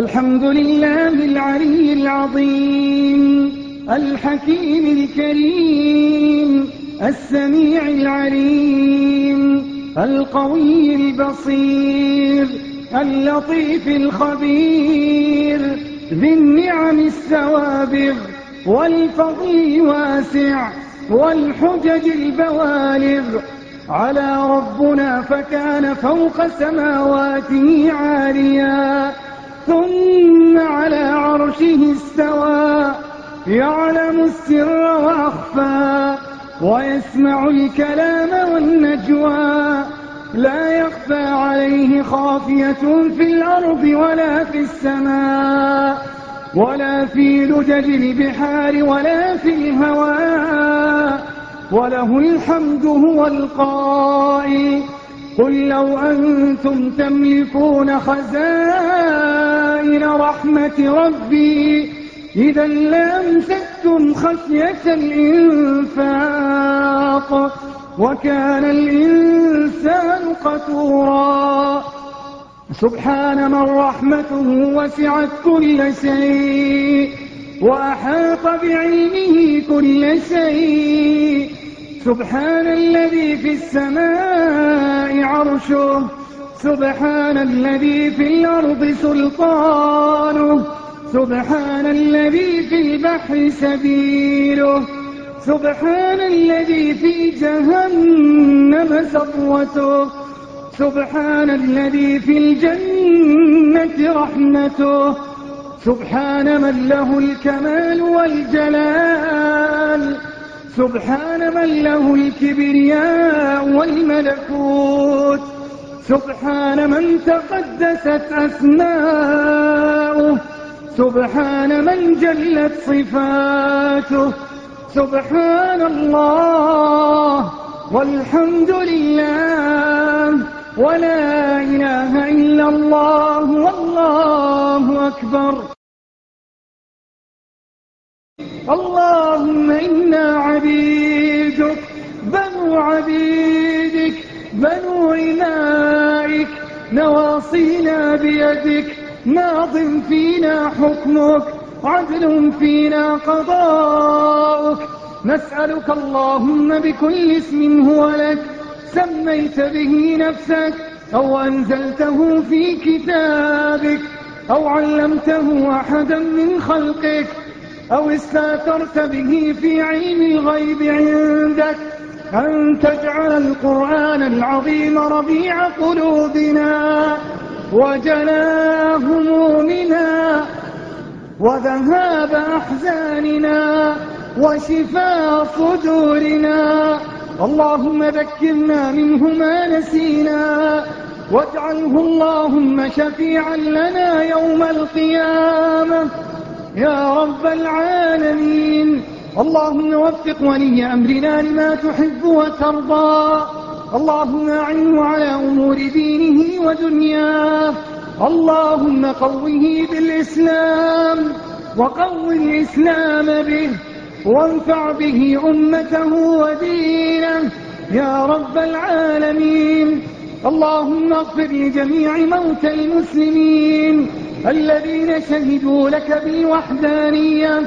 الحمد لله العلي العظيم الحكيم الكريم السميع العليم القوي البصير اللطيف الخبير ذي النعم السوابغ والفضل الواسع والحجج البوالغ. على ربنا فكان فوق سماواته عاليا. ثم على عرشه استوى يعلم السر وأخفى ويسمع الكلام والنجوى. لا يخفى عليه خافية في الأرض ولا في السماء ولا في لجج البحار ولا في الهواء وله الحمد هو القائل قل لو أنتم تملكون خزائن رحمة ربي. إذا لأمسكتم خشية الإنفاق وكان الإنسان قتورا. سبحان من رحمته وسعت كل شيء وأحاط بعلمه كل شيء. سبحان الذي في السماء عرشه سبحان الذي في الأرض سلطانه سبحان الذي في البحر سبيله سبحان الذي في جهنم سطوته سبحان الذي في الجنة رحمته سبحان من له الكمال والجلال سبحان من له الكبرياء والملكوت. سبحان من تقدست أسماؤه سبحان من جلت صفاته سبحان الله والحمد لله ولا إله إلا الله والله أكبر. اللهم إنا عبيدك بنو عبيدك. بنو إمائك نواصينا بيدك ماض فينا حكمك عدل فينا قضاؤك. نسألك اللهم بكل اسم هو لك سميت به نفسك أو أنزلته في كتابك أو علمته أحدا من خلقك أو استأثرت به في علم الغيب عندك. أن تجعل القرآن العظيم ربيع قلوبنا وجلاء همومنا وذهاب أحزاننا وشفاء صدورنا. اللهم ذكرنا منه ما نسينا واجعله اللهم شفيعا لنا يوم القيامة. يا رب العالمين. اللهم وفق ولي أمرنا لما تحب وترضى. اللهم أعنه على أمور دينه ودنياه. اللهم قوه بالإسلام وقو الإسلام به. وانفع به أمته ودينه. يا رب العالمين. اللهم اغفر لجميع موتى المسلمين الذين شهدوا لك بالوحدانية.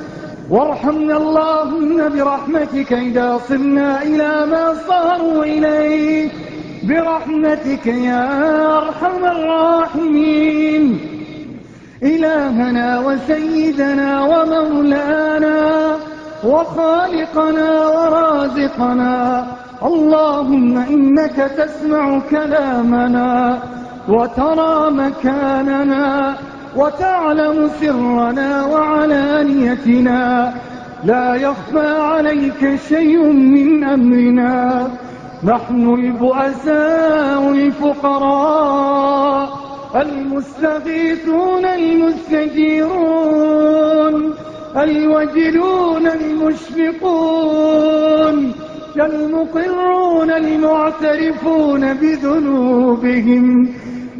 وارحمنا اللهم برحمتك إذا صرنا إلى ما صاروا إليه. برحمتك يا أرحم الراحمين. إلهنا وسيدنا ومولانا وخالقنا ورازقنا. اللهم إنك تسمع كلامنا وترى مكاننا. وتعلم سرنا وعلانيتنا. لا يخفى عليك شيء من أمرنا. نحن البؤساء الفقراء المستغيثون المستجيرون الوجلون المشفقون المقرون المعترفون بذنوبهم.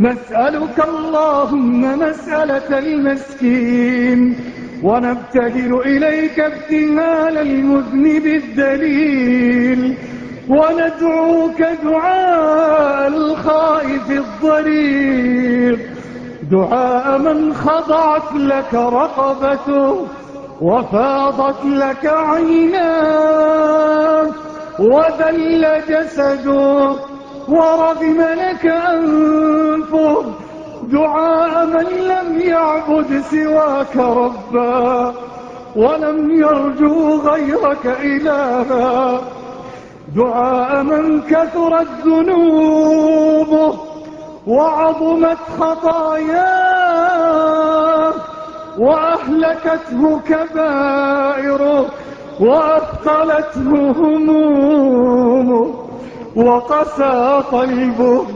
نسألك اللهم مسألة المسكين ونبتهل إليك ابتهال المذنب الدليل وندعوك دعاء الخائف الضرير. دعاء من خضعت لك رقبته وفاضت لك عيناه وذل جسده ورغم لك أنفه دعاء من لم يعبد سواك ربا ولم يرجو غيرك إلها. دعاء من كثرت ذنوبه وعظمت خطاياه وأهلكته كبائره وأثقلته همومه. وقسى قلبه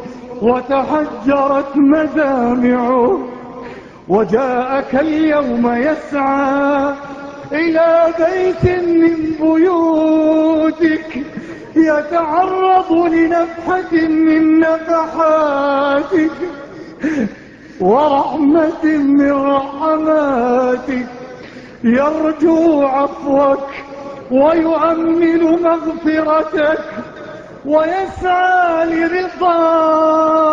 وتحجرت مدامعه وجاءك اليوم يسعى إلى بيت من بيوتك يتعرض لنفحة من نفحاتك ورحمة من رحماتك. يرجو عفوك ويؤمن مغفرتك. ويسعى لرضاك.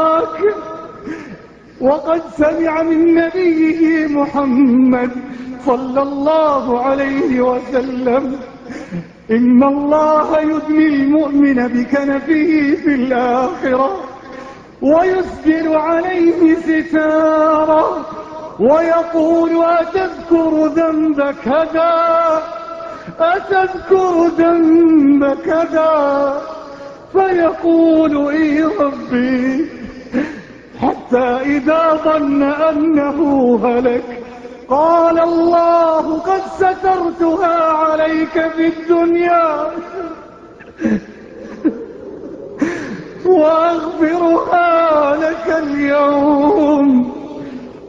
وقد سمع من نبيه محمد صلى الله عليه وسلم إن الله يدني المؤمن بكنفه في الآخرة ويسجل عليه ستارة ويقول أتذكر ذنب كذا؟ أتذكر ذنب كذا؟ فيقول إي ربي حتى إذا ظن أنه هلك قال الله قد سترتها عليك في الدنيا. وأغفرها لك اليوم.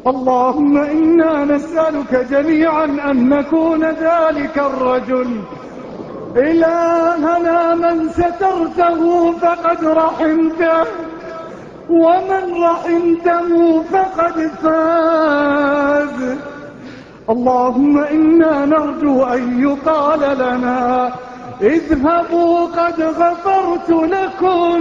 اللهم إنا نسألك جميعا أن نكون ذلك الرجل. إلهنا من سترته فقد رحمته ومن رحمته فقد فاز. اللهم إنا نرجو أن يقال لنا اذهبوا قد غفرت لكم.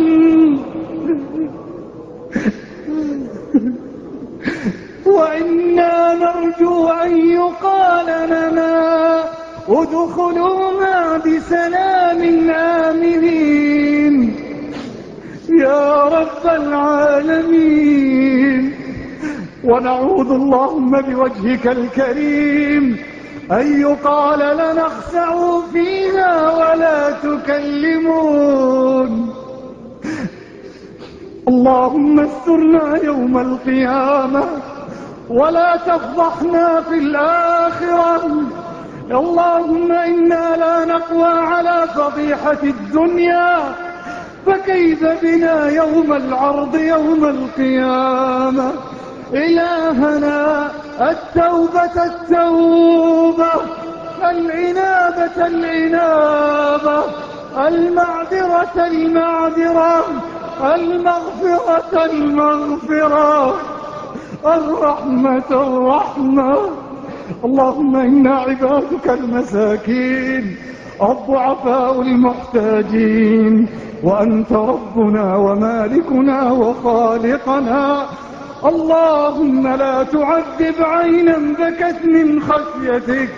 وإنا نرجو أن يقال لنا ادخلوها بسلام آمنين. يا رب العالمين. ونعوذ اللهم بوجهك الكريم. أن يقال لنا اخسعوا فيها ولا تكلمون. اللهم استرنا يوم القيامة ولا تفضحنا في الآخرة. اللهم إنا لا نقوى على فضيحة الدنيا فكيف بنا يوم العرض يوم القيامة؟ إلهنا التوبة التوبة العنابة العنابة المعذرة المعذرة المغفرة المغفرة الرحمة الرحمة. اللهم إنا عبادك المساكين الضعفاء المحتاجين وأنت ربنا ومالكنا وخالقنا. اللهم لا تعذب عينا بكت من خشيتك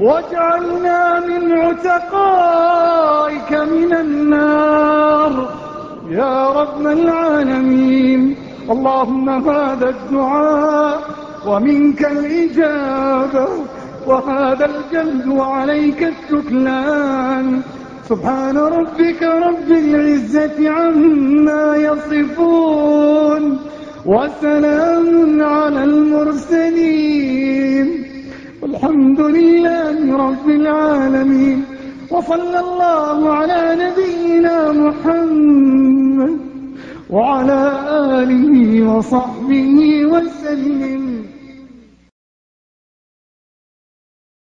واجعلنا من عتقائك من النار. يا رب العالمين اللهم هذا الدعاء ومنك الإجابة وهذا الجلد وعليك التكلان. سبحان ربك رب العزة عما يصفون وسلام على المرسلين. والحمد لله رب العالمين وصلى الله على نبينا محمد وعلى آله وصحبه وسلم.